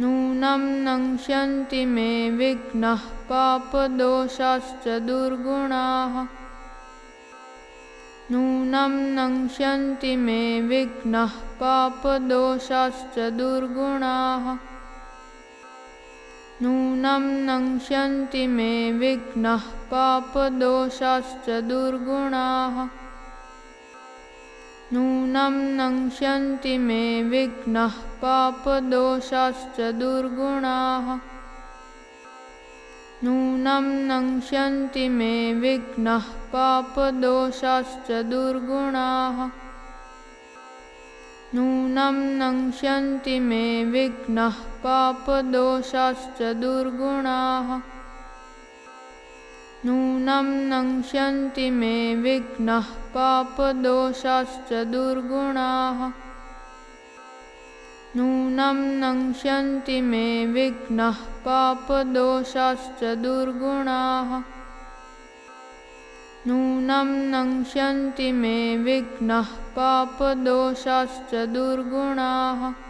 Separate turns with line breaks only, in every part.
नूनं नङ्क्ष्यन्ति मे विघ्नः पापदोषाश्च दुर्गुणाः। नूनं नङ्क्ष्यन्ति मे विघ्नः पापदोषाश्च दुर्गुणाः। नूनं नङ्क्ष्यन्ति मे विघ्नः पापदोषाश्च दुर्गुणाः नूनं नङ्क्ष्यन्ति मे विघ्नः पापदोषाश्च दुर्गुणाः। नूनं नङ्क्ष्यन्ति मे विघ्नः पापदोषाश्च दुर्गुणाः। नूनं नङ्क्ष्यन्ति मे विघ्नः पापदोषाश्च दुर्गुणाः नूनं नङ्क्ष्यन्ति मे विघ्नः पापदोषाश्च दुर्गुणाः। नूनं नङ्क्ष्यन्ति मे विघ्नः पापदोषाश्च दुर्गुणाः। नूनं नङ्क्ष्यन्ति मे विघ्नः पापदोषाश्च दुर्गुणाः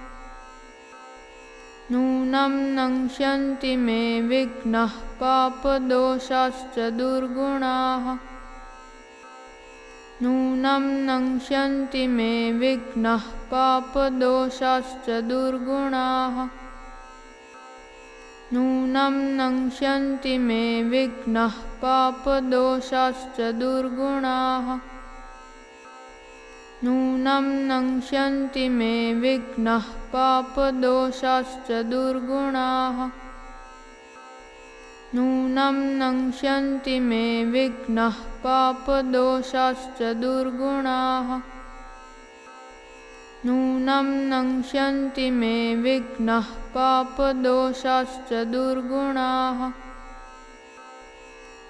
नूनं नङ्क्ष्यन्ति मे विघ्नः पापदोषाश्च दुर्गुणाः। नूनं नङ्क्ष्यन्ति मे विघ्नः पापदोषाश्च दुर्गुणाः। नूनं नङ्क्ष्यन्ति मे विघ्नः पापदोषाश्च दुर्गुणाः नूनं नङ्क्ष्यन्ति मे विघ्नः पापदोषाश्च दुर्गुणाः। नूनं नङ्क्ष्यन्ति मे विघ्नः पापदोषाश्च दुर्गुणाः। नूनं नङ्क्ष्यन्ति मे विघ्नः पापदोषाश्च दुर्गुणाः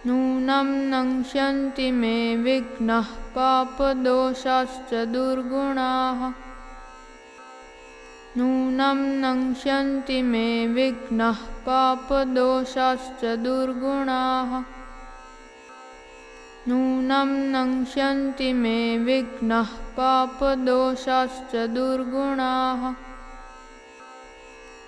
नूनं नङ्क्ष्यन्ति मे विघ्नः पापदोषाश्च दुर्गुणाः। नूनं नङ्क्ष्यन्ति मे विघ्नः पापदोषाश्च दुर्गुणाः। नूनं नङ्क्ष्यन्ति मे विघ्नः पापदोषाश्च दुर्गुणाः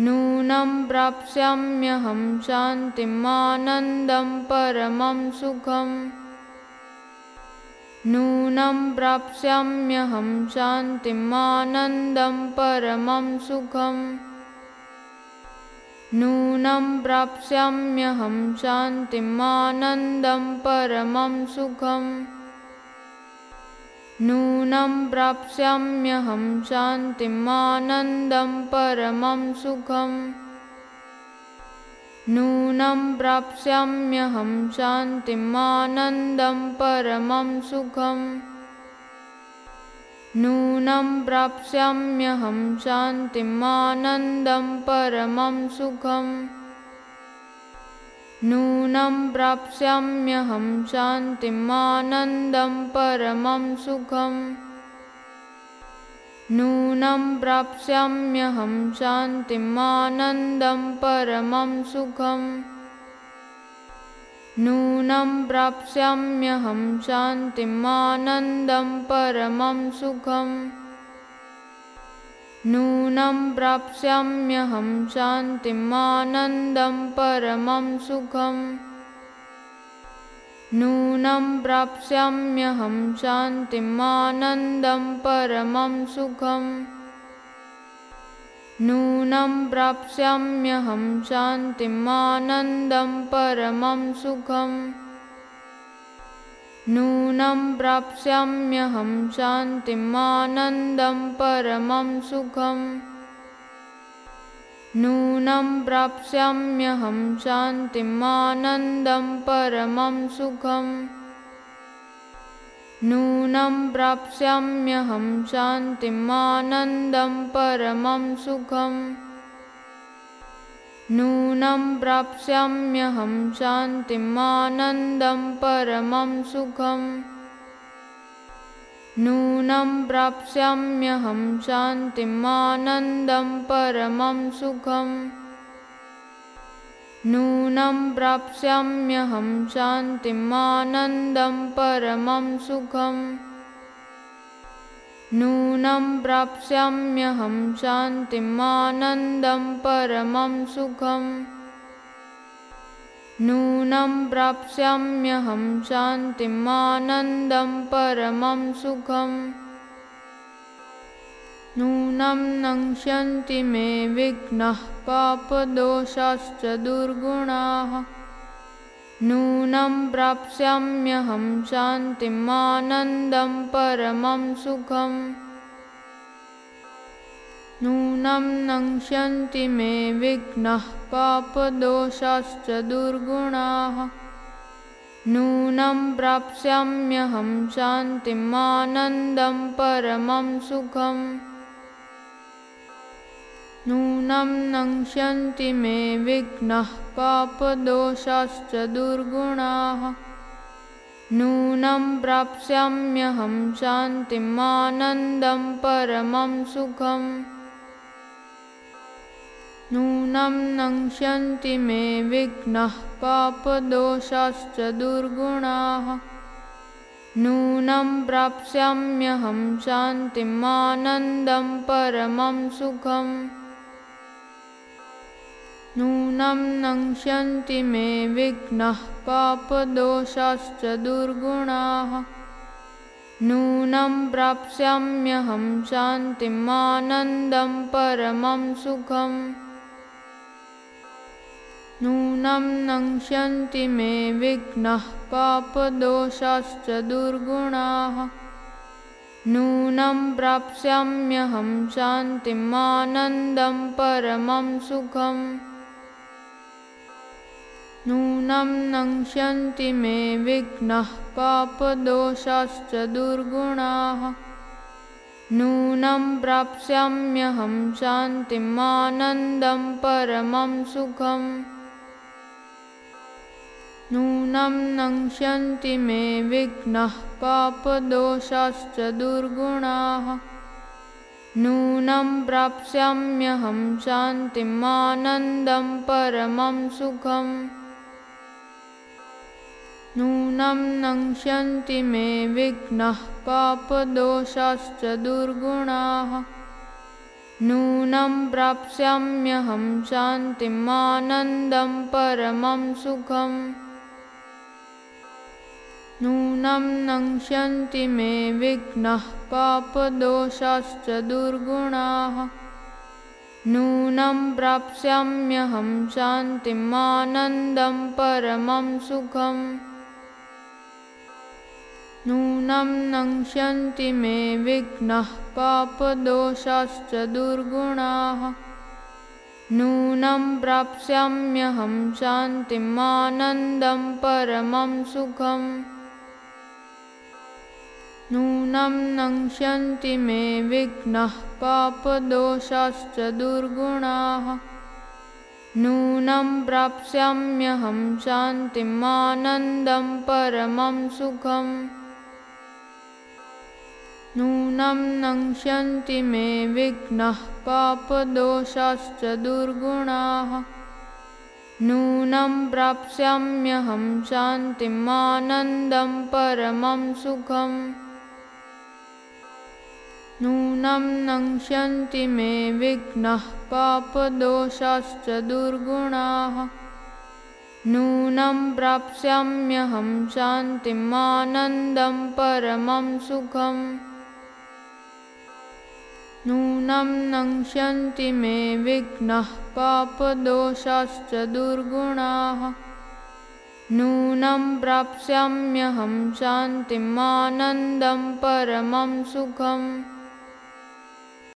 नूनं प्राप्स्याम्यहं शान्तिम् आनन्दं परमं सुखम्। नूनं प्राप्स्याम्यहं शान्तिम् आनन्दं परमं सुखम्। नूनं प्राप्स्याम्यहं शान्तिम् आनन्दं परमं सुखम् नूनं प्राप्स्याम्यहं शान्तिम् आनन्दं परमं सुखम्। नूनं प्राप्स्याम्यहं शान्तिम् आनन्दं परमं सुखम्। नूनं प्राप्स्याम्यहं शान्तिम् आनन्दं परमं सुखम् नूनं प्राप्स्याम्यहं शान्तिम् आनन्दं परमं सुखम् नूनं प्राप्स्याम्यहं शान्तिम् आनन्दं परमं सुखम् नूनं प्राप्स्याम्यहं शान्तिम् आनन्दं परमं सुखम् नूनं प्राप्स्याम्यहं शान्तिम् आनन्दं परमं सुखम्। नूनं प्राप्स्याम्यहं शान्तिम् आनन्दं परमं सुखम्। नूनं प्राप्स्याम्यहं शान्तिम् आनन्दं परमं सुखम् नूनं प्राप्स्याम्यहं शान्तिमानन्दं परमं सुखम्। नूनं प्राप्स्याम्यहं शान्तिमानन्दं परमं सुखम्। नूनं प्राप्स्याम्यहं शान्तिमानन्दं परमं सुखम् नूनं प्राप्स्याम्यहं शान्तिमानन्दं परमं सुखम्। नूनं प्राप्स्याम्यहं शान्तिमानन्दं नूनं प्राप्स्याम्यहं शान्तिमानन्दं परमं सुखम् नूनं प्राप्स्याम्यहं शान्तिमानन्दं परमं सुखम्। नूनं प्राप्स्याम्यहं शान्तिमानन्दं परमं सुखम्। नूनं नङ्क्ष्यन्ति मे विघ्नः पापदोषाश्च दुर्गुणाः नूनं प्राप्स्याम्यहं शान्तिमानन्दं परमं सुखम्। नूनं नङ्क्ष्यन्ति मे विघ्नः पापदोषाश्च दुर्गुणाः। नूनं प्राप्स्याम्यहं शान्तिमानन्दं परमं सुखम् नूनं नङ्क्ष्यन्ति मे विघ्नः पापदोषाश्च दुर्गुणाः। नूनं प्राप्स्याम्यहं शान्तिमानन्दं परमं सुखम्। नूनं नङ्क्ष्यन्ति मे विघ्नः पापदोषाश्च दुर्गुणाः। नूनं प्राप्स्याम्यहं शान्तिमानन्दं परमं सुखम् नूनं नङ्क्ष्यन्ति मे विघ्नः पापदोषाश्च दुर्गुणाः। नूनं प्राप्स्याम्यहं शान्तिमानन्दं परमं सुखम्। नूनं नङ्क्ष्यन्ति मे विघ्नः पापदोषाश्च दुर्गुणाः। नूनं प्राप्स्याम्यहं शान्तिमानन्दं परमं सुखम् नूनं नङ्क्ष्यन्ति मे विघ्नः पापदोषाश्च दुर्गुणाः। नूनं प्राप्स्याम्यहं शान्तिमानन्दं परमं सुखम्। नूनं नङ्क्ष्यन्ति मे विघ्नः पापदोषाश्च दुर्गुणाः। नूनं प्राप्स्याम्यहं शान्तिमानन्दं परमं सुखम् नूनं नङ्क्ष्यन्ति मे विघ्नः पापदोषाश्च दुर्गुणाः। नूनं प्राप्स्याम्यहं शान्तिमानन्दं परमं सुखम्। नूनं नङ्क्ष्यन्ति मे विघ्नः पापदोषाश्च दुर्गुणाः। नूनं प्राप्स्याम्यहं शान्तिमानन्दं परमं सुखम् नूनं नङ्क्ष्यन्ति मे विघ्नः पापदोषाश्च दुर्गुणाः। नूनं प्राप्स्याम्यहं शान्तिमानन्दं परमं सुखम्। नूनं नङ्क्ष्यन्ति मे विघ्नः पापदोषाश्च दुर्गुणाः। नूनं प्राप्स्याम्यहं शान्तिमानन्दं परमं सुखम् नूनं नङ्क्ष्यन्ति मे विघ्नः पापदोषाश्च दुर्गुणाः। नूनं प्राप्स्याम्यहं शान्तिमानन्दं परमं सुखम्। नूनं नङ्क्ष्यन्ति मे विघ्नः पापदोषाश्च दुर्गुणाः। नूनं प्राप्स्याम्यहं शान्तिमानन्दं परमं सुखम् नूनं नङ्क्ष्यन्ति मे विघ्नः पापदोषाश्च दुर्गुणाः। नूनं प्राप्स्याम्यहं शान्तिमानन्दं परमं सुखम्